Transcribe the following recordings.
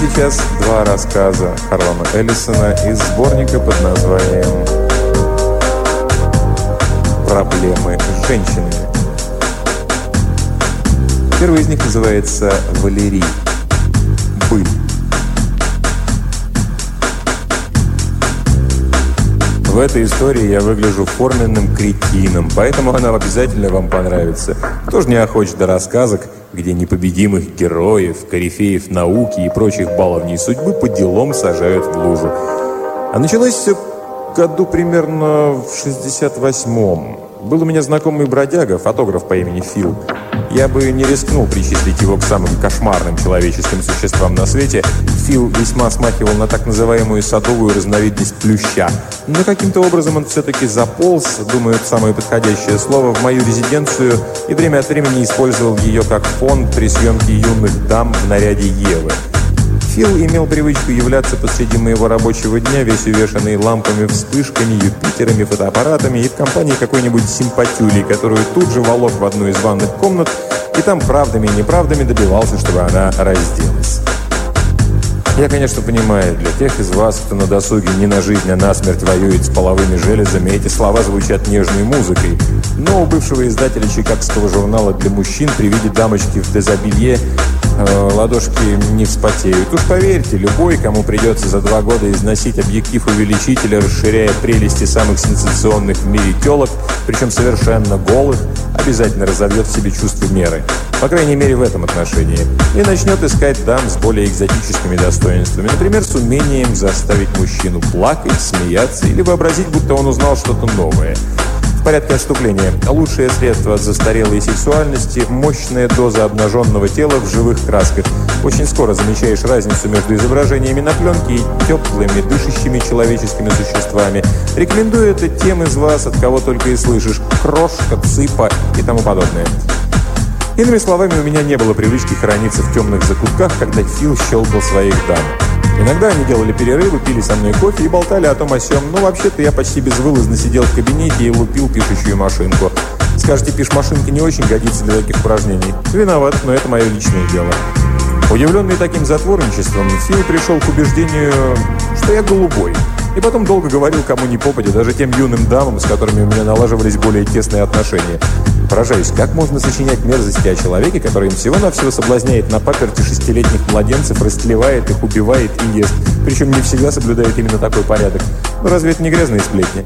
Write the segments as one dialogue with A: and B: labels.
A: сейчас два рассказа Харлама Эллисона из сборника под названием «Проблемы с женщинами». Первый из них называется «Валерий». Быль. В этой истории я выгляжу форменным кретином, поэтому она обязательно вам понравится. Кто же не охочет до рассказок, где непобедимых героев, корифеев науки и прочих баловней судьбы по делам сажают в лужу. А началось все году примерно в 68-м. Был у меня знакомый бродяга, фотограф по имени Фил. Я бы не рискнул причислить его к самым кошмарным человеческим существам на свете. Фил весьма смахивал на так называемую садовую разновидность плюща. Но каким-то образом он все-таки заполз, думаю, это самое подходящее слово, в мою резиденцию и время от времени использовал ее как фон при съемке юных дам в наряде Евы. Фил имел привычку являться посреди моего рабочего дня, весь увешанный лампами, вспышками, Юпитерами, фотоаппаратами и в компании какой-нибудь симпатюли, которую тут же волок в одну из ванных комнат и там правдами и неправдами добивался, чтобы она разделась. Я, конечно, понимаю, для тех из вас, кто на досуге не на жизнь, а на смерть воюет с половыми железами, эти слова звучат нежной музыкой. Но у бывшего издателя чикагского журнала для мужчин при виде дамочки в дезобелье ладошки не вспотеют. Уж поверьте, любой, кому придется за два года износить объектив увеличителя, расширяя прелести самых сенсационных в мире телок, причем совершенно голых, обязательно разовьет в себе чувство меры. По крайней мере, в этом отношении. И начнет искать дам с более экзотическими достоинствами. Например, с умением заставить мужчину плакать, смеяться или вообразить, будто он узнал что-то новое – в порядке отступления. Лучшее средство от застарелой сексуальности – мощная доза обнаженного тела в живых красках. Очень скоро замечаешь разницу между изображениями на пленке и теплыми, дышащими человеческими существами. Рекомендую это тем из вас, от кого только и слышишь. Крошка, цыпа и тому подобное. Иными словами, у меня не было привычки храниться в темных закутках, когда Фил щелкал своих дам. Иногда они делали перерывы, пили со мной кофе и болтали о том о сём. Но вообще-то я почти безвылазно сидел в кабинете и лупил пишущую машинку. Скажете, пиш-машинка не очень годится для таких упражнений. Виноват, но это мое личное дело. Удивленный таким затворничеством, Фил пришел к убеждению, что я голубой. И потом долго говорил кому ни попадя, даже тем юным дамам, с которыми у меня налаживались более тесные отношения. Поражаюсь, как можно сочинять мерзости о человеке, который им всего-навсего соблазняет на паперти шестилетних младенцев, растлевает их, убивает и ест. Причем не всегда соблюдает именно такой порядок. Ну разве это не грязные сплетни?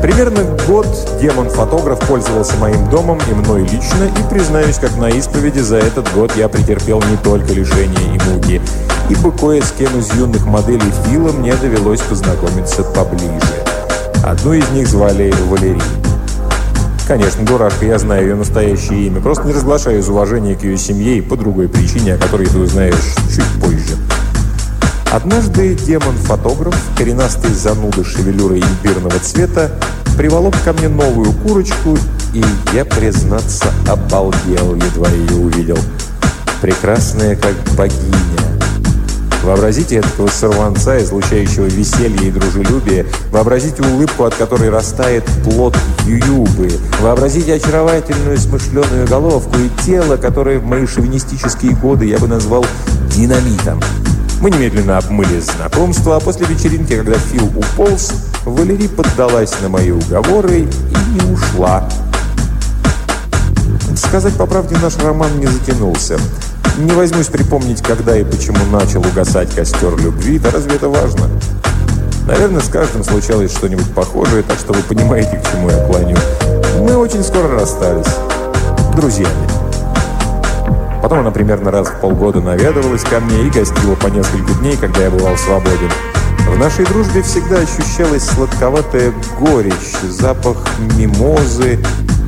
A: Примерно год демон-фотограф пользовался моим домом и мной лично, и, признаюсь, как на исповеди, за этот год я претерпел не только лишения и муки, ибо кое с кем из юных моделей Фила мне довелось познакомиться поближе. Одну из них звали Валерий. Конечно, дурашка, я знаю ее настоящее имя, просто не разглашаю из уважения к ее семье и по другой причине, о которой ты узнаешь чуть позже. Однажды демон-фотограф, коренастый зануда шевелюрой имбирного цвета, приволок ко мне новую курочку, и я, признаться, обалдел, едва ее увидел. Прекрасная, как богиня. Вообразите этого сорванца, излучающего веселье и дружелюбие. Вообразите улыбку, от которой растает плод ююбы. Вообразите очаровательную смышленую головку и тело, которое в мои шовинистические годы я бы назвал динамитом. Мы немедленно обмыли знакомство, а после вечеринки, когда Фил уполз, Валерий поддалась на мои уговоры и не ушла. Сказать по правде, наш роман не затянулся. Не возьмусь припомнить, когда и почему начал угасать костер любви, да разве это важно? Наверное, с каждым случалось что-нибудь похожее, так что вы понимаете, к чему я клоню. Мы очень скоро расстались. Друзьями. Потом она примерно раз в полгода наведывалась ко мне и гостила по несколько дней, когда я бывал свободен. В нашей дружбе всегда ощущалась сладковатая горечь, запах мимозы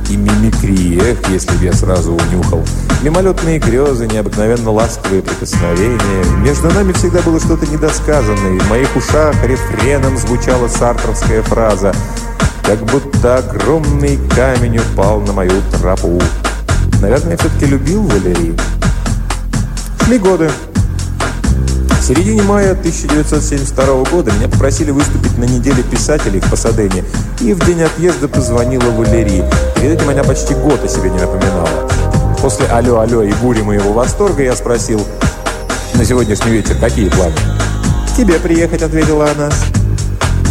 A: и мимикрии, если бы я сразу унюхал. Мимолетные грезы, необыкновенно ласковые прикосновения. Между нами всегда было что-то недосказанное, в моих ушах рефреном звучала сартровская фраза «Как будто огромный камень упал на мою тропу». Наверное, все-таки любил Валерию. Шли годы. В середине мая 1972 года меня попросили выступить на неделе писателей в Пасадене, и в день отъезда позвонила Валерий. Перед этим она почти год о себе не напоминала. После «Алло, алло» и бури моего восторга я спросил, На сегодняшний вечер какие планы?»
B: «К тебе приехать», — ответила она.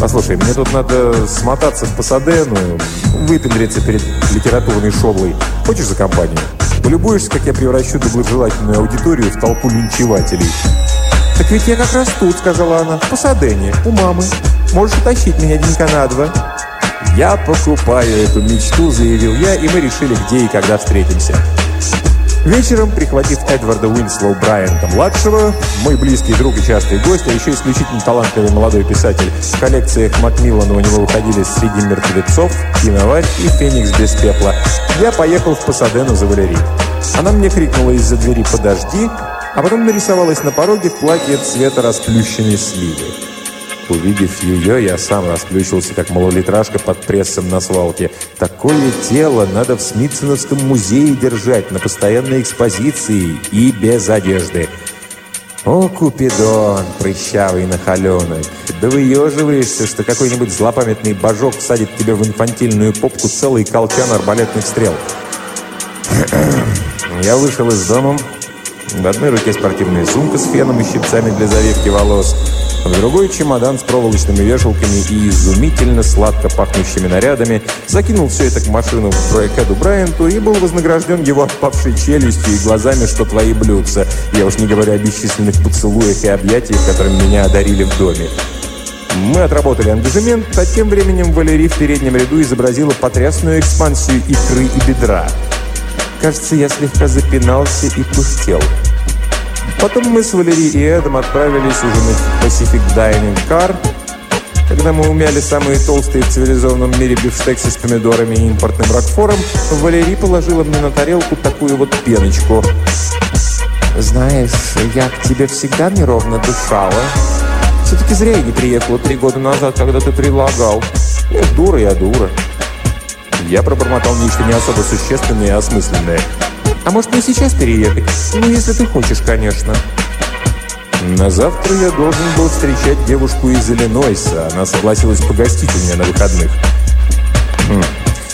A: «Послушай, мне тут надо смотаться в Пасадену, выпендриться перед литературной шоблой. Хочешь за компанию? Полюбуешься, как я превращу доброжелательную аудиторию в толпу линчевателей».
B: «Так ведь я как раз тут», — сказала она, — «в Пасадене, у мамы. Можешь утащить меня денька на два».
A: «Я покупаю эту мечту», — заявил я, и мы решили, где и когда встретимся. Вечером, прихватив Эдварда Уинслоу Брайанта-младшего, мой близкий друг и частый гость, а еще исключительно талантливый молодой писатель, в коллекциях Макмиллана у него выходили «Среди мертвецов», «Киноварь» и «Феникс без пепла», я поехал в Пасадену за Валерий. Она мне крикнула из-за двери «Подожди!», а потом нарисовалась на пороге в платье цвета расплющенной сливы. Увидев ее, я сам расплющился, как малолитражка под прессом на свалке. Такое тело надо в Смитсоновском музее держать на постоянной экспозиции и без одежды. О, Купидон, прыщавый нахаленок, да выеживаешься, что какой-нибудь злопамятный божок садит тебе в инфантильную попку целый колчан арбалетных стрел. Я вышел из дома, в одной руке спортивная сумка с феном и щипцами для завивки волос, в другой чемодан с проволочными вешалками и изумительно сладко пахнущими нарядами, закинул все это к машину в Брайкеду Брайанту и был вознагражден его отпавшей челюстью и глазами, что твои блюдца. Я уж не говорю о бесчисленных поцелуях и объятиях, которыми меня одарили в доме. Мы отработали ангажемент, а тем временем Валерий в переднем ряду изобразила потрясную экспансию икры и бедра. Кажется, я слегка запинался и пыхтел. Потом мы с Валерией и Эдом отправились ужинать в Pacific Dining Car, когда мы умяли самые толстые в цивилизованном мире бифштексы с помидорами и импортным ракфором, Валерий положила мне на тарелку такую вот пеночку.
B: «Знаешь, я к тебе всегда неровно дышала. Все-таки зря я не приехала три года назад, когда ты предлагал.
A: Нет, дура я дура». Я пробормотал нечто не особо существенное и осмысленное.
B: А может, мне сейчас переехать? Ну, если ты хочешь, конечно.
A: На завтра я должен был встречать девушку из Иллинойса. Она согласилась погостить у меня на выходных. Хм.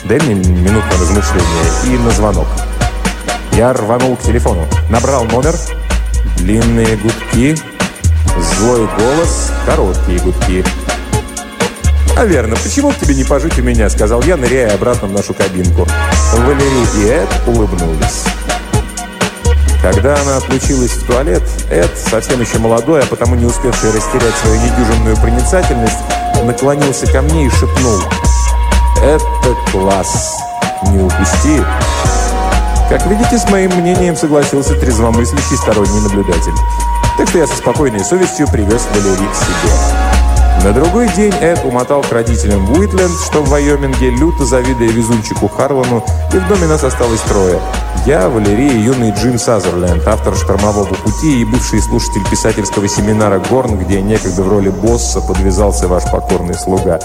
A: Дай мне минуту на размышление и на звонок. Я рванул к телефону. Набрал номер. Длинные гудки. Злой голос. Короткие гудки. «А верно, почему бы тебе не пожить у меня?» Сказал я, ныряя обратно в нашу кабинку. Валерий и Эд улыбнулись. Когда она отлучилась в туалет, Эд, совсем еще молодой, а потому не успевший растерять свою недюжинную проницательность, наклонился ко мне и шепнул «Это класс! Не упусти!» Как видите, с моим мнением согласился трезвомыслящий сторонний наблюдатель. Так что я со спокойной совестью привез Валерий к себе. На другой день Эд умотал к родителям в Уитленд, что в Вайоминге, люто завидуя везунчику Харлану, и в доме нас осталось трое. Я, Валерий и юный Джим Сазерленд, автор «Штормового пути» и бывший слушатель писательского семинара «Горн», где некогда в роли босса подвязался ваш покорный слуга.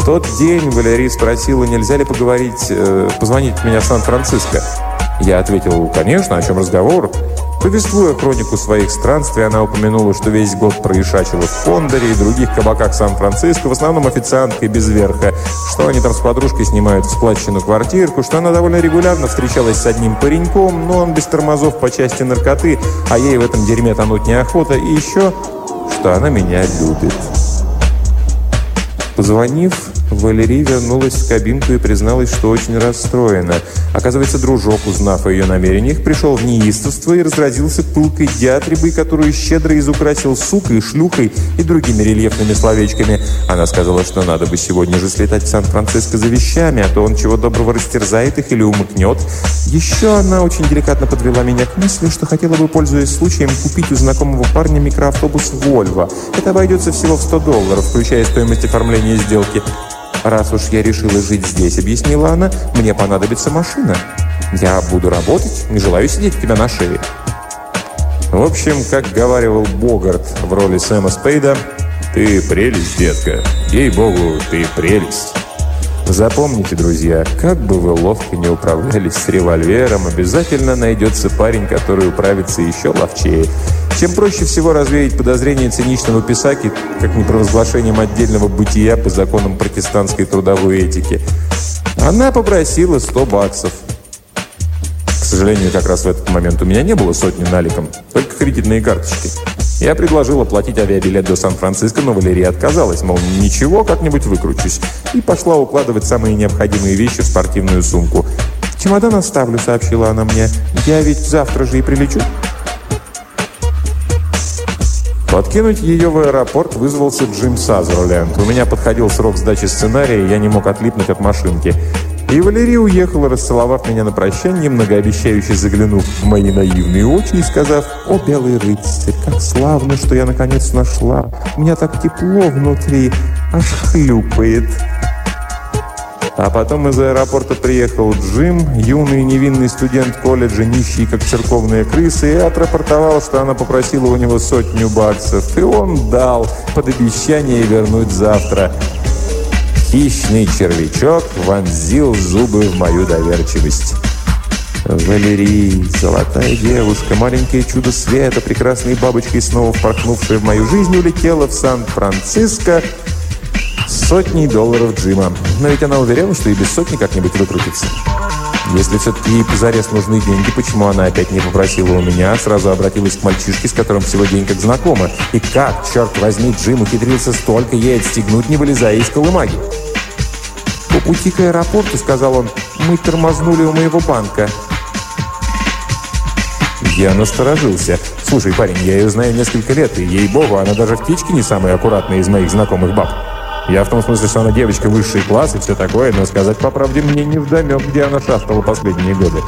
A: В тот день Валерий спросила, нельзя ли поговорить, э, позвонить меня в Сан-Франциско. Я ответил, конечно, о чем разговор. Повествуя хронику своих странствий, она упомянула, что весь год проишачила в Кондоре и других кабаках Сан-Франциско, в основном официанткой без верха, что они там с подружкой снимают всплаченную квартирку, что она довольно регулярно встречалась с одним пареньком, но он без тормозов по части наркоты, а ей в этом дерьме тонуть неохота, и еще, что она меня любит. Позвонив, Валерий вернулась в кабинку и призналась, что очень расстроена. Оказывается, дружок, узнав о ее намерениях, пришел в неистовство и разразился пылкой диатрибой, которую щедро изукрасил сукой, шлюхой и другими рельефными словечками. Она сказала, что надо бы сегодня же слетать в Сан-Франциско за вещами, а то он чего доброго растерзает их или умыкнет. Еще она очень деликатно подвела меня к мысли, что хотела бы, пользуясь случаем, купить у знакомого парня микроавтобус «Вольво». Это обойдется всего в 100 долларов, включая стоимость оформления сделки. «Раз уж я решила жить здесь», — объяснила она, — «мне понадобится машина. Я буду работать, не желаю сидеть у тебя на шее». В общем, как говаривал Богарт в роли Сэма Спейда, «Ты прелесть, детка. Ей-богу, ты прелесть». Запомните, друзья, как бы вы ловко не управлялись с револьвером, обязательно найдется парень, который управится еще ловчее. Чем проще всего развеять подозрения циничного писаки, как не провозглашением отдельного бытия по законам протестантской трудовой этики. Она попросила 100 баксов. К сожалению, как раз в этот момент у меня не было сотни наликом, только кредитные карточки. Я предложил оплатить авиабилет до Сан-Франциско, но Валерия отказалась, мол, ничего, как-нибудь выкручусь. И пошла укладывать самые необходимые вещи в спортивную сумку. «Чемодан оставлю», — сообщила она мне. «Я ведь завтра же и прилечу». Подкинуть ее в аэропорт вызвался Джим Сазерленд. У меня подходил срок сдачи сценария, и я не мог отлипнуть от машинки. И Валерия уехала, расцеловав меня на прощание, многообещающе заглянув в мои наивные очи и сказав, «О, белый рыцарь, как славно, что я наконец нашла! У меня так тепло внутри, аж хлюпает!» А потом из аэропорта приехал Джим, юный невинный студент колледжа, нищий как церковная крыса, и отрапортовал, что она попросила у него сотню баксов. И он дал под обещание вернуть завтра. Хищный червячок вонзил зубы в мою доверчивость. Валерий, золотая девушка, маленькое чудо света, прекрасной бабочкой, снова впорхнувшая в мою жизнь, улетела в Сан-Франциско сотней долларов Джима. Но ведь она уверяла, что и без сотни как-нибудь выкрутится. Если все-таки ей позарез нужны деньги, почему она опять не попросила у меня, а сразу обратилась к мальчишке, с которым всего день как знакома? И как, черт возьми, Джим ухитрился столько ей отстегнуть, не вылезая из колымаги? «По пути к аэропорту, — сказал он, — мы тормознули у моего банка». Я насторожился. «Слушай, парень, я ее знаю несколько лет, и, ей-богу, она даже в птичке не самая аккуратная из моих знакомых баб». Я в том смысле, что она девочка высший класс и все такое, но сказать по правде мне не вдомек, где она шастала последние годы.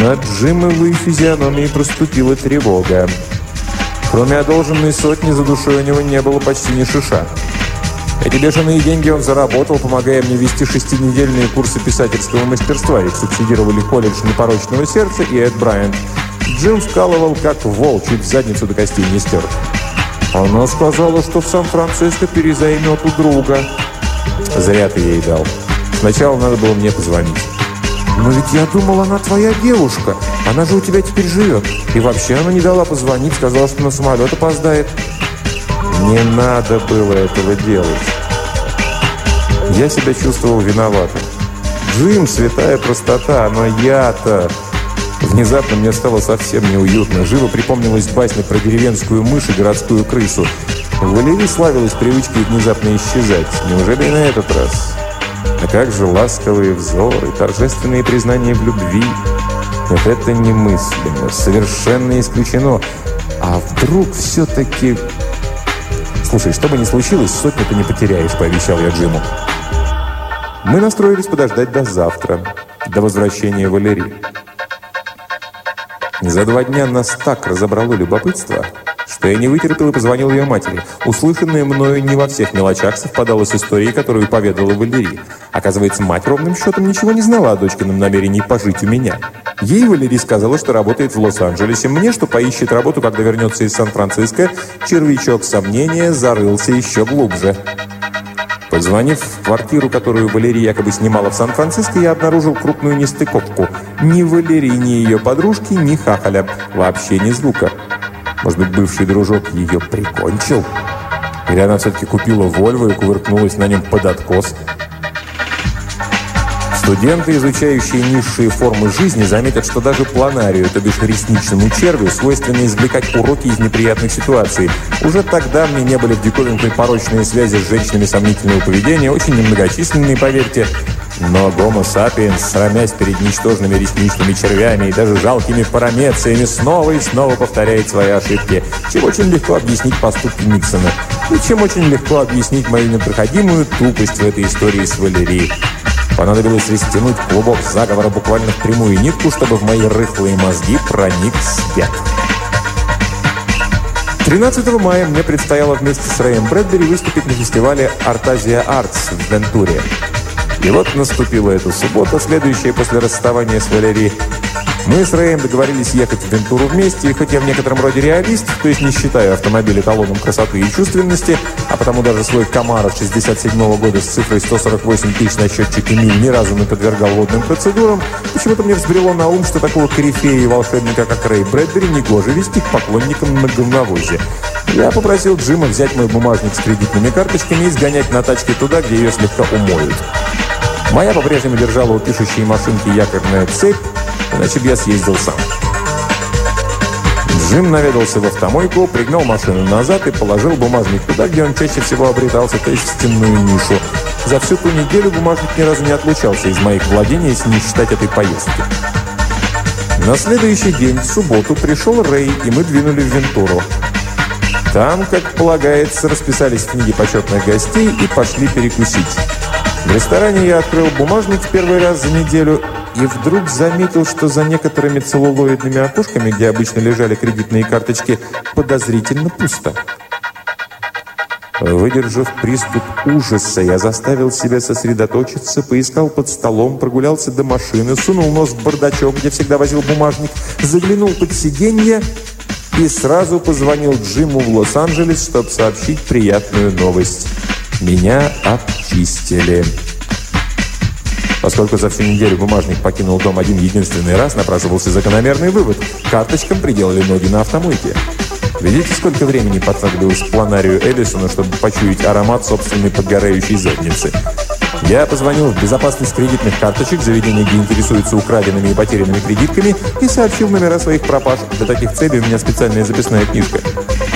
A: На Джимовой физиономии проступила тревога. Кроме одолженной сотни, за душой у него не было почти ни шиша. Эти бешеные деньги он заработал, помогая мне вести шестинедельные курсы писательского мастерства. Их субсидировали колледж непорочного сердца и Эд Брайант. Джим вкалывал как вол, чуть задницу до костей не стер. Она сказала, что в Сан-Франциско перезаймет у друга. Зря ты ей дал. Сначала надо было мне позвонить. «Но ведь я думал, она твоя девушка. Она же у тебя теперь живет. И вообще она не дала позвонить, сказала, что на самолет опоздает». Не надо было этого делать. Я себя чувствовал виноватым. Джим, святая простота, но я-то... Внезапно мне стало совсем неуютно. Живо припомнилась басня про деревенскую мышь и городскую крысу. Валерий славилась привычкой внезапно исчезать. Неужели и на этот раз? А как же ласковые взоры, торжественные признания в любви? Вот это немыслимо, совершенно исключено. А вдруг все-таки... «Слушай, что бы ни случилось, сотню ты не потеряешь», — пообещал я Джиму. Мы настроились подождать до завтра, до возвращения Валерии. За два дня нас так разобрало любопытство, что я не вытерпел и позвонил ее матери. Услышанное мною не во всех мелочах совпадало с историей, которую поведала Валерий. Оказывается, мать ровным счетом ничего не знала о дочкином намерении пожить у меня. Ей Валерий сказала, что работает в Лос-Анджелесе, мне, что поищет работу, когда вернется из Сан-Франциско. Червячок сомнения зарылся еще глубже. Позвонив в квартиру, которую Валерия якобы снимала в Сан-Франциско, я обнаружил крупную нестыковку. Ни Валерии, ни ее подружки, ни Хахаля. Вообще ни звука. Может быть, бывший дружок ее прикончил? Или она все-таки купила Вольво и кувыркнулась на нем под откос? Студенты, изучающие низшие формы жизни, заметят, что даже планарию, то бишь ресничному червю, свойственно извлекать уроки из неприятных ситуаций. Уже тогда мне не были в диковинкой порочные связи с женщинами сомнительного поведения, очень немногочисленные, поверьте. Но гомо сапиенс, срамясь перед ничтожными ресничными червями и даже жалкими парамециями, снова и снова повторяет свои ошибки, чем очень легко объяснить поступки Никсона. И чем очень легко объяснить мою непроходимую тупость в этой истории с Валерией. Понадобилось растянуть клубок заговора буквально в прямую нитку, чтобы в мои рыхлые мозги проник свет. 13 мая мне предстояло вместе с Рэем Брэдбери выступить на фестивале «Артазия Артс» в Вентуре. И вот наступила эта суббота, следующая после расставания с Валерией. Мы с Рэем договорились ехать в Вентуру вместе, и хоть я в некотором роде реалист, то есть не считаю автомобиль эталоном красоты и чувственности, а потому даже свой Камара 67 -го года с цифрой 148 тысяч на счетчике миль ни разу не подвергал водным процедурам, почему-то мне взбрело на ум, что такого корифея и волшебника, как Рэй Брэдбери, негоже вести к поклонникам на говновозе. Я попросил Джима взять мой бумажник с кредитными карточками и сгонять на тачке туда, где ее слегка умоют. Моя по-прежнему держала у пишущей машинки якорная цепь, Иначе бы я съездил сам. Джим наведался в автомойку, пригнал машину назад и положил бумажник туда, где он чаще всего обретался, то есть в стенную нишу. За всю ту неделю бумажник ни разу не отлучался из моих владений, если не считать этой поездки. На следующий день, в субботу, пришел Рэй, и мы двинули в Вентуру. Там, как полагается, расписались в книге почетных гостей и пошли перекусить. В ресторане я открыл бумажник в первый раз за неделю и вдруг заметил, что за некоторыми целлулоидными окошками, где обычно лежали кредитные карточки, подозрительно пусто. Выдержав приступ ужаса, я заставил себя сосредоточиться, поискал под столом, прогулялся до машины, сунул нос в бардачок, где всегда возил бумажник, заглянул под сиденье и сразу позвонил Джиму в Лос-Анджелес, чтобы сообщить приятную новость. Меня обчистили. Поскольку за всю неделю бумажник покинул дом один единственный раз, напрашивался закономерный вывод. Карточкам приделали ноги на автомойке. Видите, сколько времени понадобилось планарию Эллисона, чтобы почуять аромат собственной подгорающей задницы? Я позвонил в безопасность кредитных карточек, заведение, где интересуются украденными и потерянными кредитками, и сообщил номера своих пропаж. Для таких целей у меня специальная записная книжка.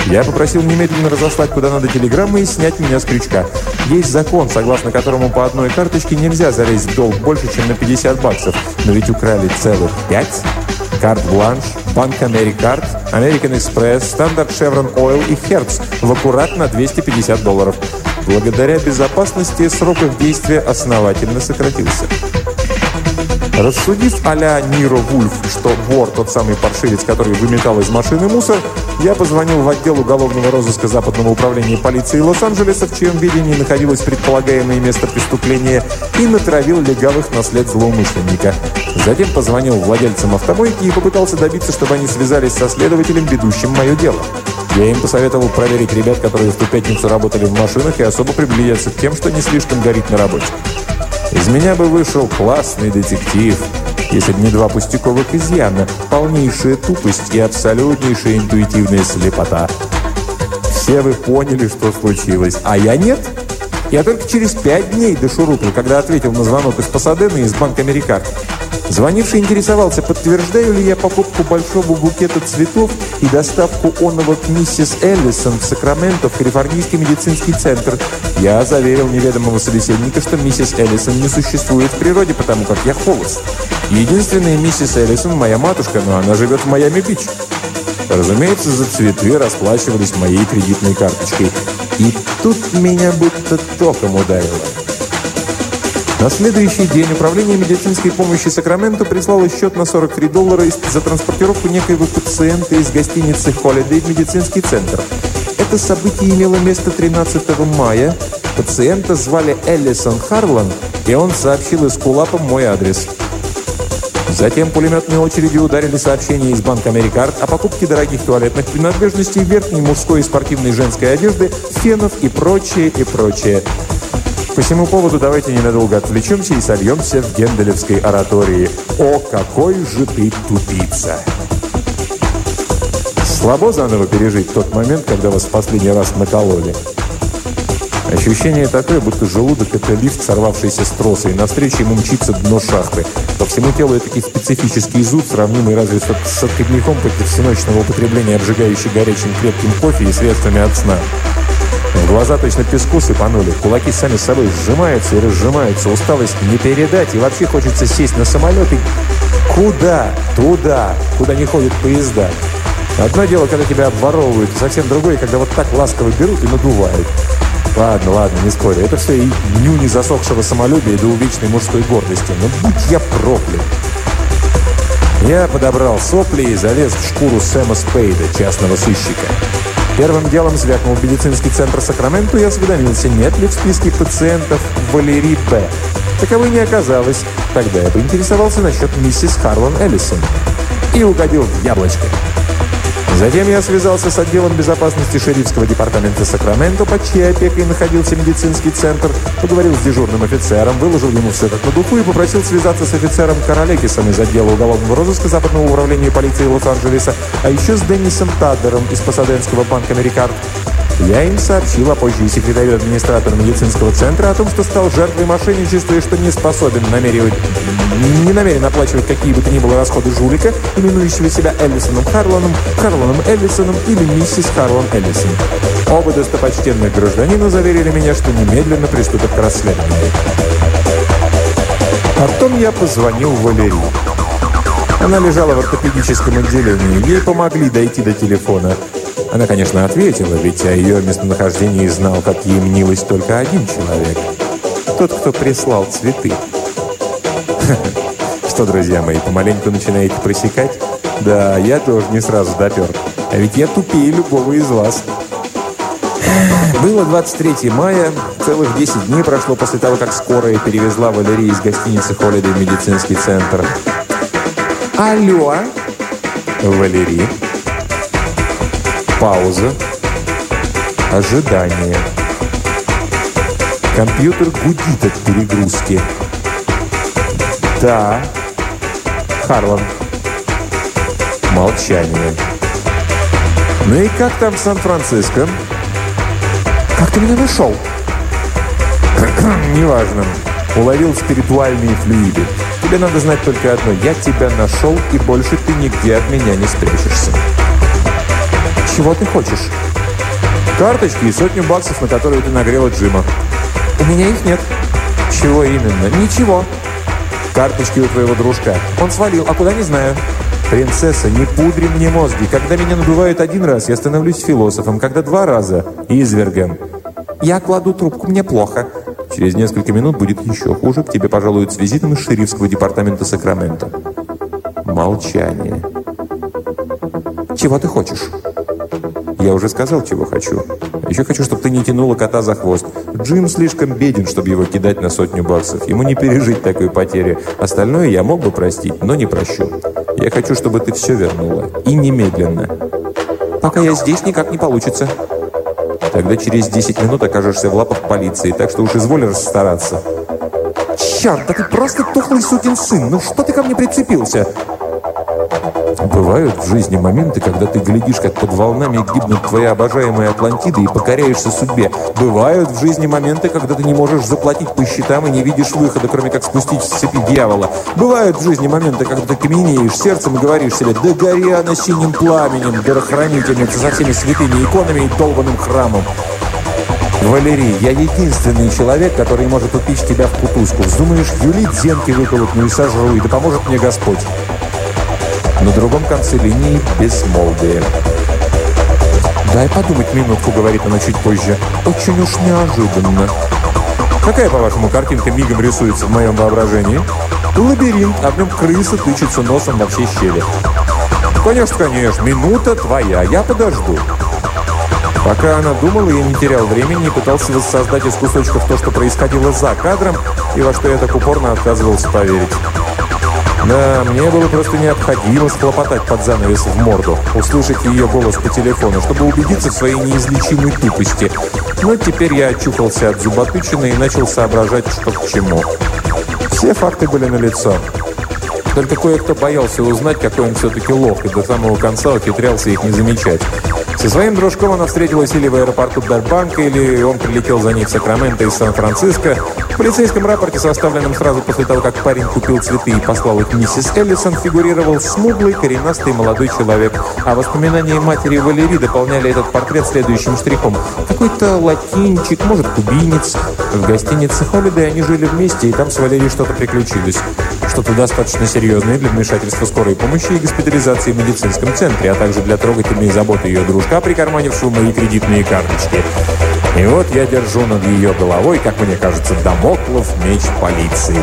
A: Я попросил немедленно разослать куда надо телеграммы и снять меня с крючка. Есть закон, согласно которому по одной карточке нельзя залезть в долг больше, чем на 50 баксов. Но ведь украли целых 5. Карт Бланш, Банк Америкард, American Express, Стандарт Chevron Oil и Hertz в аккуратно 250 долларов. Благодаря безопасности срок их действия основательно сократился. Рассудив а-ля Ниро Вульф, что вор тот самый паршивец, который выметал из машины мусор, я позвонил в отдел уголовного розыска Западного управления полиции Лос-Анджелеса, в чьем видении находилось предполагаемое место преступления, и натравил легавых на след злоумышленника. Затем позвонил владельцам автомойки и попытался добиться, чтобы они связались со следователем, ведущим мое дело. Я им посоветовал проверить ребят, которые в ту пятницу работали в машинах, и особо приблизиться к тем, что не слишком горит на работе. Из меня бы вышел классный детектив, если бы не два пустяковых изъяна, полнейшая тупость и абсолютнейшая интуитивная слепота. Все вы поняли, что случилось, а я нет. Я только через пять дней дошурупил, когда ответил на звонок из Пасадена из Банка Америкар. Звонивший интересовался, подтверждаю ли я покупку большого букета цветов и доставку онного к миссис Эллисон в Сакраменто в Калифорнийский медицинский центр. Я заверил неведомого собеседника, что миссис Эллисон не существует в природе, потому как я холост. Единственная миссис Эллисон – моя матушка, но она живет в Майами-Бич. Разумеется, за цветы расплачивались моей кредитной карточкой. И тут меня будто током ударило. На следующий день Управление медицинской помощи Сакраменто прислало счет на 43 доллара за транспортировку некоего пациента из гостиницы Holiday в медицинский центр. Это событие имело место 13 мая. Пациента звали Эллисон Харлан, и он сообщил из Кулапа мой адрес. Затем пулеметные очереди ударили сообщения из Банка Америкард о покупке дорогих туалетных принадлежностей, верхней мужской и спортивной женской одежды, фенов и прочее, и прочее. По всему поводу давайте ненадолго отвлечемся и сольемся в Генделевской оратории. «О, какой же ты тупица!» Слабо заново пережить тот момент, когда вас в последний раз накололи. Ощущение такое, будто желудок – это лифт, сорвавшийся с троса, и навстречу ему мчится дно шахты. По всему телу это такой специфический зуд, сравнимый разве с отходником после всеночного употребления обжигающий горячим крепким кофе и средствами от сна. Глаза точно песку сыпанули, кулаки сами собой сжимаются и разжимаются, усталость не передать, и вообще хочется сесть на самолет и... Куда? Туда, куда не ходят поезда. Одно дело, когда тебя обворовывают, совсем другое, когда вот так ласково берут и надувают. Ладно, ладно, не спорю. Это все и нюни засохшего самолюбия до увечной мужской гордости. Но будь я проклят. Я подобрал сопли и залез в шкуру Сэма Спейда, частного сыщика. Первым делом звякнул в медицинский центр Сакраменто и осведомился, нет ли в списке пациентов Валерий Б. Таковой не оказалось. Тогда я поинтересовался насчет миссис Харлан Эллисон. И угодил в яблочко. Затем я связался с отделом безопасности шерифского департамента Сакраменто, под чьей опекой находился медицинский центр, поговорил с дежурным офицером, выложил ему все как на духу и попросил связаться с офицером Каралекисом из отдела уголовного розыска Западного управления полиции Лос-Анджелеса, а еще с Деннисом Таддером из Пасаденского банка «Америкард». Я им сообщил, а позже и секретарю администратора медицинского центра о том, что стал жертвой мошенничества и что не способен намеревать, не намерен оплачивать какие бы то ни было расходы жулика, именующего себя Эллисоном Харланом, Харланом Эллисоном или миссис Харлан Эллисон. Оба достопочтенных гражданина заверили меня, что немедленно приступят к расследованию. Потом я позвонил Валерии. Она лежала в ортопедическом отделении. Ей помогли дойти до телефона. Она, конечно, ответила, ведь о ее местонахождении знал, как ей мнилось, только один человек. Тот, кто прислал цветы. Что, друзья мои, помаленьку начинаете просекать? Да, я тоже не сразу допер. А ведь я тупее любого из вас. Было 23 мая, целых 10 дней прошло после того, как скорая перевезла Валерии из гостиницы Holiday в медицинский центр. Алло. Валерий. Пауза. Ожидание. Компьютер гудит от перегрузки. Да. Харлан. Молчание. Ну и как там Сан-Франциско? Как ты меня нашел? Неважно. Уловил спиритуальные флюиды. Тебе надо знать только одно. Я тебя нашел, и больше ты нигде от меня не спрячешься. Чего ты хочешь? Карточки и сотню баксов, на которые ты нагрела Джима. У меня их нет. Чего именно? Ничего. Карточки у твоего дружка. Он свалил, а куда не знаю. Принцесса, не пудри мне мозги. Когда меня надувают один раз, я становлюсь философом. Когда два раза – извергом. Я кладу трубку, мне плохо. Через несколько минут будет еще хуже. К тебе пожалуют с визитом из шерифского департамента Сакрамента. Молчание. Чего ты хочешь? Я уже сказал, чего хочу. Еще хочу, чтобы ты не тянула кота за хвост. Джим слишком беден, чтобы его кидать на сотню баксов. Ему не пережить такой потери. Остальное я мог бы простить, но не прощу. Я хочу, чтобы ты все вернула. И немедленно. Пока я здесь, никак не получится. Тогда через 10 минут окажешься в лапах полиции, так что уж изволь расстараться. Черт, да ты просто тухлый сукин сын! Ну что ты ко мне прицепился? Бывают в жизни моменты, когда ты глядишь, как под волнами гибнут твои обожаемые Атлантиды и покоряешься судьбе. Бывают в жизни моменты, когда ты не можешь заплатить по счетам и не видишь выхода, кроме как спустить с цепи дьявола. Бывают в жизни моменты, когда ты каменеешь сердцем и говоришь себе «Да гори она синим пламенем, дарохранительница со всеми святыми иконами и долбанным храмом». Валерий, я единственный человек, который может упечь тебя в кутузку. Вздумаешь юлить зенки выколоть, ну и сожру, и да поможет мне Господь. На другом конце линии безмолвие. «Дай подумать минутку», — говорит она чуть позже. «Очень уж неожиданно». «Какая, по-вашему, картинка мигом рисуется в моем воображении?» «Лабиринт, а в нем крыса тычется носом во все щели». «Конечно, конечно, минута твоя, я подожду». Пока она думала, я не терял времени и пытался воссоздать из кусочков то, что происходило за кадром, и во что я так упорно отказывался поверить. Да, мне было просто необходимо схлопотать под занавес в морду, услышать ее голос по телефону, чтобы убедиться в своей неизлечимой тупости. Но теперь я очухался от зуботычины и начал соображать, что к чему. Все факты были налицо. Только кое-кто боялся узнать, какой он все-таки лох, и до самого конца ухитрялся их не замечать. Со своим дружком она встретилась или в аэропорту Дарбанка, или он прилетел за ней в Сакраменто из Сан-Франциско. В полицейском рапорте, составленном сразу после того, как парень купил цветы и послал их миссис Эллисон, фигурировал смуглый, коренастый молодой человек. А воспоминания матери Валерии дополняли этот портрет следующим штрихом. Какой-то латинчик, может, кубинец. В гостинице Холидей они жили вместе, и там с Валерией что-то приключилось. Что-то достаточно серьезное для вмешательства скорой помощи и госпитализации в медицинском центре, а также для трогательной заботы ее дружка, прикарманившего мои кредитные карточки. И вот я держу над ее головой, как мне кажется, домоклов меч полиции.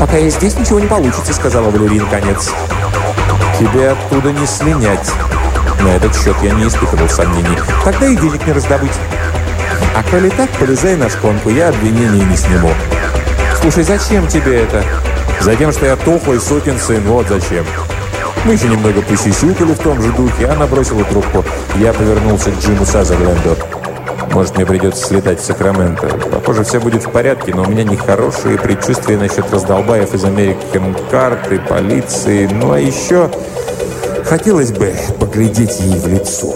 A: «Пока я здесь, ничего не получится», — сказала Валерия наконец. «Тебе оттуда не слинять». На этот счет я не испытывал сомнений. Тогда и денег не раздобыть. А коли так, полезай на шконку, я обвинения не сниму. Слушай, зачем тебе это? Затем, что я тухлый сукин сын, вот зачем. Мы еще немного посисюкали в том же духе, она бросила трубку. Я повернулся к Джиму Сазерленду. Может, мне придется слетать в Сакраменто. Похоже, все будет в порядке, но у меня нехорошие предчувствия насчет раздолбаев из American карты, полиции. Ну, а еще хотелось бы поглядеть ей в лицо.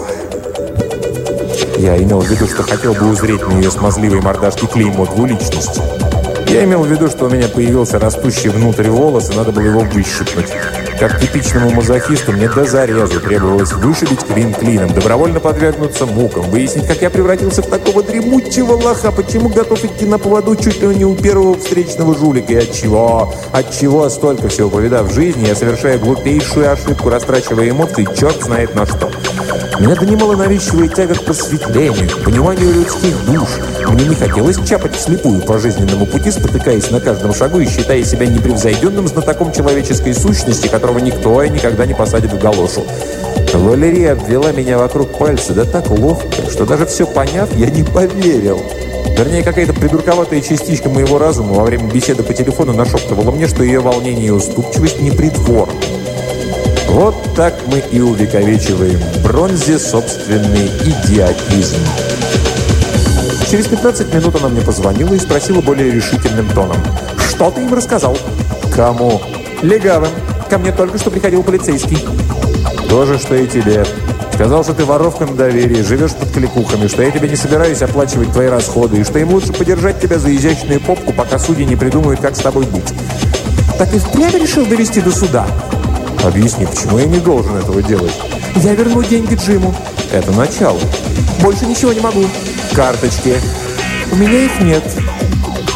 A: Я имел в виду, что хотел бы узреть на ее смазливой мордашке клеймо двуличности. Я имел в виду, что у меня появился растущий внутрь волос, и надо было его выщипнуть. Как типичному мазохисту мне до зарезу требовалось вышибить клин клином, добровольно подвергнуться мукам, выяснить, как я превратился в такого дремучего лоха, почему готов идти на поводу чуть ли не у первого встречного жулика, и от чего, от чего столько всего повидав в жизни, я совершаю глупейшую ошибку, растрачивая эмоции, черт знает на что. Меня донимала навязчивая тяга к просветлению, к пониманию людских душ. Мне не хотелось чапать вслепую по жизненному пути, спотыкаясь на каждом шагу и считая себя непревзойденным знатоком человеческой сущности, которого никто и никогда не посадит в галошу. Валерия обвела меня вокруг пальца, да так ловко, что даже все поняв, я не поверил. Вернее, какая-то придурковатая частичка моего разума во время беседы по телефону нашептывала мне, что ее волнение и уступчивость не притворны. Вот так мы и увековечиваем бронзе собственный идиотизм. Через 15 минут она мне позвонила и спросила более решительным тоном. «Что ты им рассказал?» «Кому?» «Легавым. Ко мне только что приходил полицейский». «То же, что и тебе. Сказал, что ты воровка на доверии, живешь под кликухами, что я тебе не собираюсь оплачивать твои расходы, и что им лучше подержать тебя за изящную попку, пока судьи не придумают, как с тобой быть». «Так и впрямь решил довести до суда?» Объясни, почему я не должен этого делать? Я верну деньги Джиму. Это начало. Больше ничего не могу. Карточки. У меня их нет.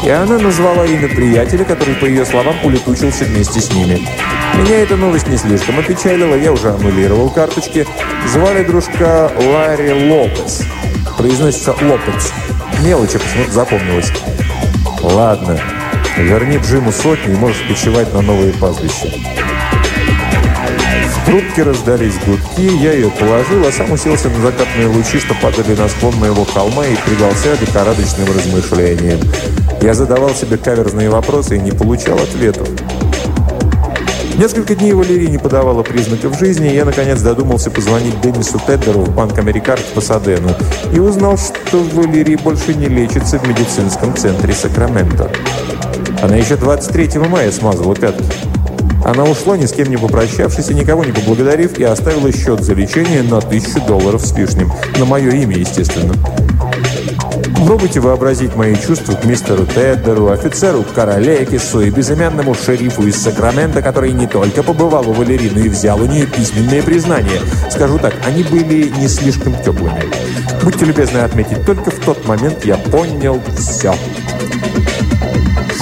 A: И она назвала имя приятеля, который, по ее словам, улетучился вместе с ними. Меня эта новость не слишком опечалила, я уже аннулировал карточки. Звали дружка Ларри Лопес. Произносится Лопес. Мелочь, почему-то запомнилась. Ладно, верни Джиму сотню и можешь почивать на новые пастбища трубке раздались гудки, я ее положил, а сам уселся на закатные лучи, что падали на склон моего холма и предался лихорадочным размышлениям. Я задавал себе каверзные вопросы и не получал ответов. Несколько дней Валерий не подавала признаков жизни, и я, наконец, додумался позвонить Деннису Теддеру в банк Америкард в Пасадену и узнал, что Валерий больше не лечится в медицинском центре Сакраменто. Она еще 23 мая смазала пятки. Она ушла, ни с кем не попрощавшись и никого не поблагодарив, и оставила счет за лечение на тысячу долларов с лишним. На мое имя, естественно. Пробуйте вообразить мои чувства к мистеру Теддеру, офицеру Каралекису и безымянному шерифу из Сакрамента, который не только побывал у Валерии, но и взял у нее письменные признания. Скажу так, они были не слишком теплыми. Будьте любезны отметить, только в тот момент я понял все.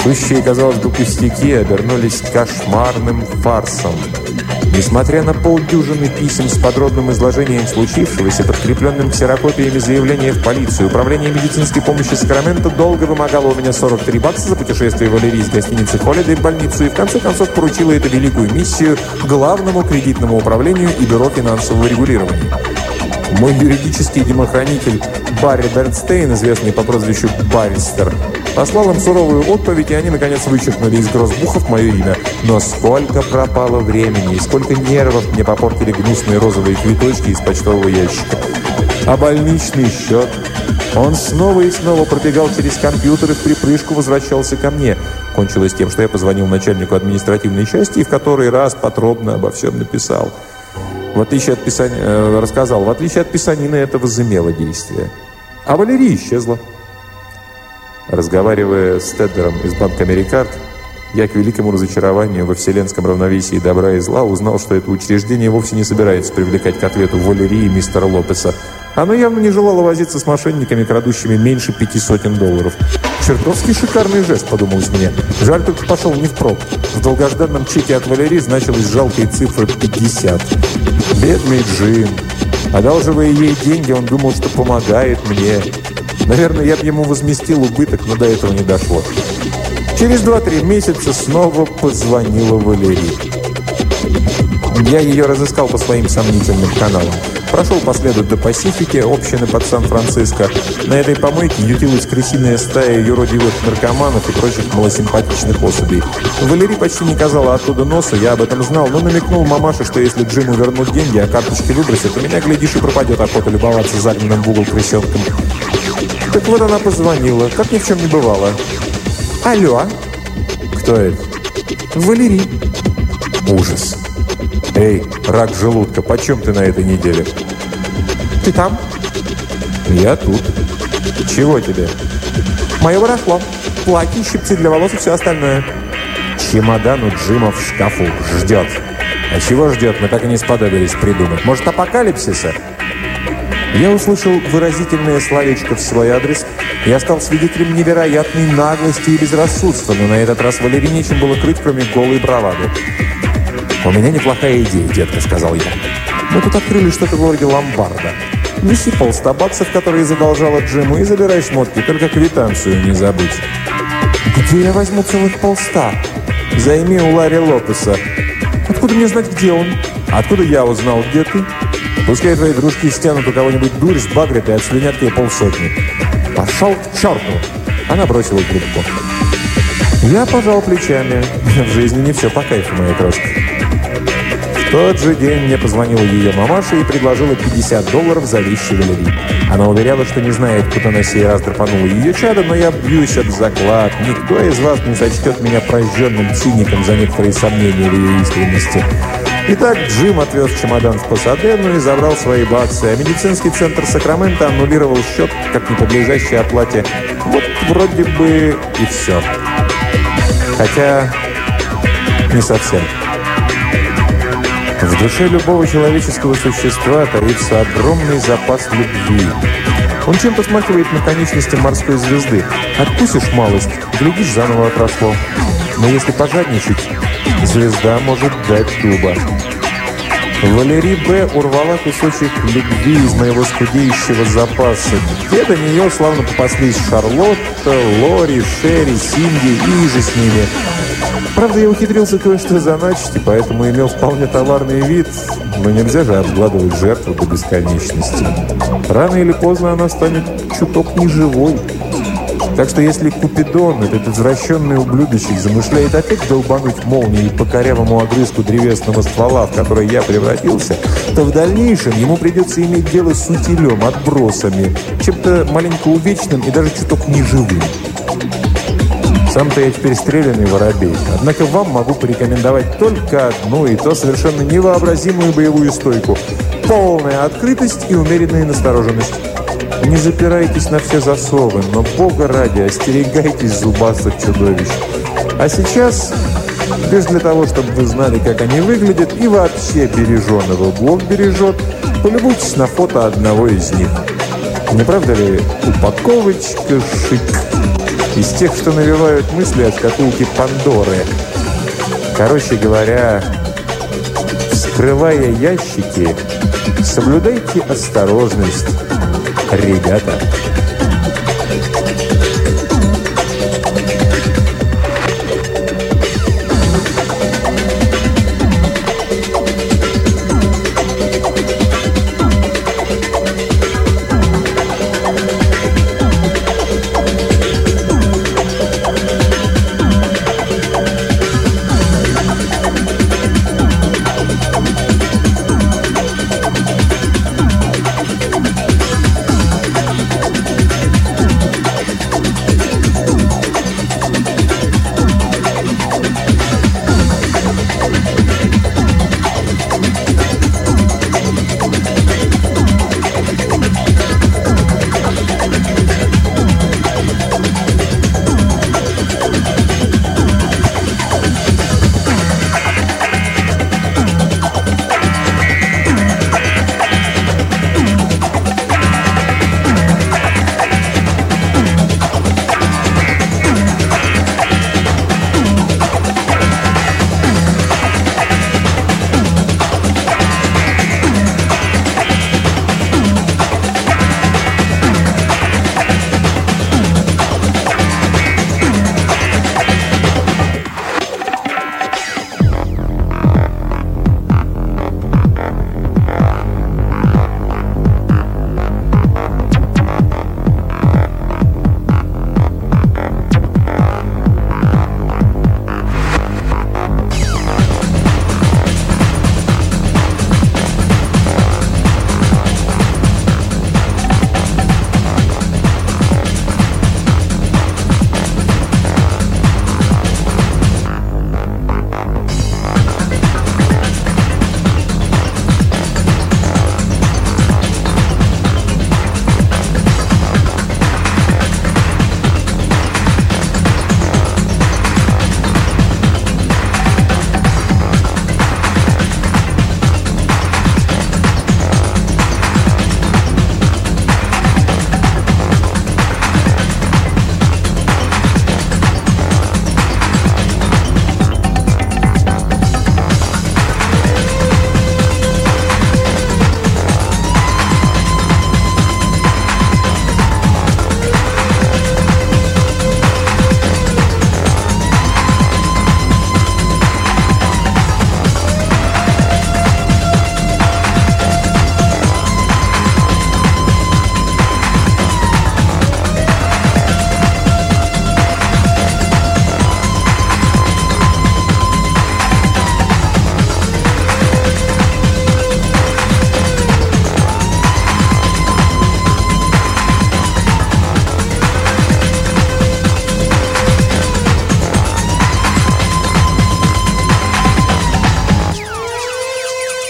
A: Сущие, казалось бы, пустяки обернулись кошмарным фарсом. Несмотря на полдюжины писем с подробным изложением случившегося, подкрепленным ксерокопиями заявления в полицию, Управление медицинской помощи Сакрамента долго вымогало у меня 43 бакса за путешествие Валерии из гостиницы Холлида в больницу и в конце концов поручило эту великую миссию главному кредитному управлению и Бюро финансового регулирования. Мой юридический демохранитель Барри Бернстейн, известный по прозвищу Барристер, послал им суровую отповедь, и они, наконец, вычеркнули из грозбухов мое имя. Но сколько пропало времени и сколько нервов мне попортили гнусные розовые цветочки из почтового ящика. А больничный счет? Он снова и снова пробегал через компьютер и в припрыжку возвращался ко мне. Кончилось тем, что я позвонил начальнику административной части и в который раз подробно обо всем написал. В отличие от писания, э, рассказал, в отличие от писанины это возымело действие. А Валерия исчезла. Разговаривая с Теддером из банка «Америкард», я к великому разочарованию во вселенском равновесии добра и зла узнал, что это учреждение вовсе не собирается привлекать к ответу Валерии мистера Лопеса. Оно явно не желало возиться с мошенниками, крадущими меньше пяти сотен долларов. Чертовски шикарный жест, подумалось мне. Жаль, только пошел не впрок. В долгожданном чеке от Валерии значилась жалкая цифра 50. Бедный Джим. Одалживая ей деньги, он думал, что помогает мне. Наверное, я бы ему возместил убыток, но до этого не дошло. Через 2-3 месяца снова позвонила Валерия. Я ее разыскал по своим сомнительным каналам. Прошел по следу до Пасифики, общины под Сан-Франциско. На этой помойке ютилась крысиная стая юродивых наркоманов и прочих малосимпатичных особей. Валерий почти не казала оттуда носа, я об этом знал, но намекнул мамаше, что если Джиму вернут деньги, а карточки выбросят, то меня, глядишь, и пропадет охота любоваться загнанным в угол крысенком. Так вот она позвонила, как ни в чем не бывало. «Алло?» «Кто это?» «Валерий». Ужас. «Эй, рак желудка, почем ты на этой неделе?» «Ты там?» «Я тут». «Чего тебе?»
B: «Мое барахло. Платье, щипцы для волос и все остальное».
A: «Чемодан у Джима в шкафу. Ждет». «А чего ждет? Мы так и не сподобились придумать. Может, апокалипсиса?» Я услышал выразительное словечко в свой адрес. Я стал свидетелем невероятной наглости и безрассудства, но на этот раз Валерий нечем было крыть, кроме голой бравады. «У меня неплохая идея, детка», — сказал я. «Мы тут открыли что-то вроде ломбарда. Неси полста баксов, которые задолжала Джиму, и забирай шмотки, только квитанцию не забудь».
B: «Где я возьму целых полста?»
A: «Займи у Ларри Лопеса».
B: «Откуда мне знать, где он?»
A: «Откуда я узнал, где ты?» Пускай твои дружки стянут у кого-нибудь дурь, сбагрят и отслюнят тебе полсотни. Пошел к черту! Она бросила трубку. Я пожал плечами. В жизни не все по кайфу, моя крошка. В тот же день мне позвонила ее мамаша и предложила 50 долларов за вещи Валерии. Она уверяла, что не знает, куда на сей раз драпанула ее чадо, но я бьюсь об заклад. Никто из вас не сочтет меня прожженным циником за некоторые сомнения в ее искренности. Итак, Джим отвез чемодан в Пасадену и забрал свои баксы, а медицинский центр Сакрамента аннулировал счет, как неподлежащей оплате. Вот вроде бы и все. Хотя не совсем. В душе любого человеческого существа таится огромный запас любви. Он чем-то смахивает на конечности морской звезды. Откусишь малость, глядишь, заново отросло. Но если пожадничать, звезда может дать дуба. Валерий Б. урвала кусочек любви из моего скудеющего запаса. Где до нее славно попаслись Шарлотта, Лори, Шерри, Синди и же с ними. Правда, я ухитрился кое-что заначить, и поэтому имел вполне товарный вид, но нельзя же обгладывать жертву до бесконечности. Рано или поздно она станет чуток неживой. Так что если Купидон, этот извращенный ублюдочек, замышляет опять долбануть молнией по корявому огрызку древесного ствола, в который я превратился, то в дальнейшем ему придется иметь дело с утилем, отбросами, чем-то маленько увечным и даже чуток неживым. Сам-то я теперь стрелянный воробей. Однако вам могу порекомендовать только одну, и то совершенно невообразимую боевую стойку. Полная открытость и умеренная настороженность. Не запирайтесь на все засовы, но, бога ради, остерегайтесь зубастых чудовищ. А сейчас, без для того, чтобы вы знали, как они выглядят, и вообще береженого Бог бережет, полюбуйтесь на фото одного из них. Не правда ли, упаковочка шик? Из тех, что навевают мысли от шкатулки Пандоры. Короче говоря, вскрывая ящики, соблюдайте осторожность, ребята.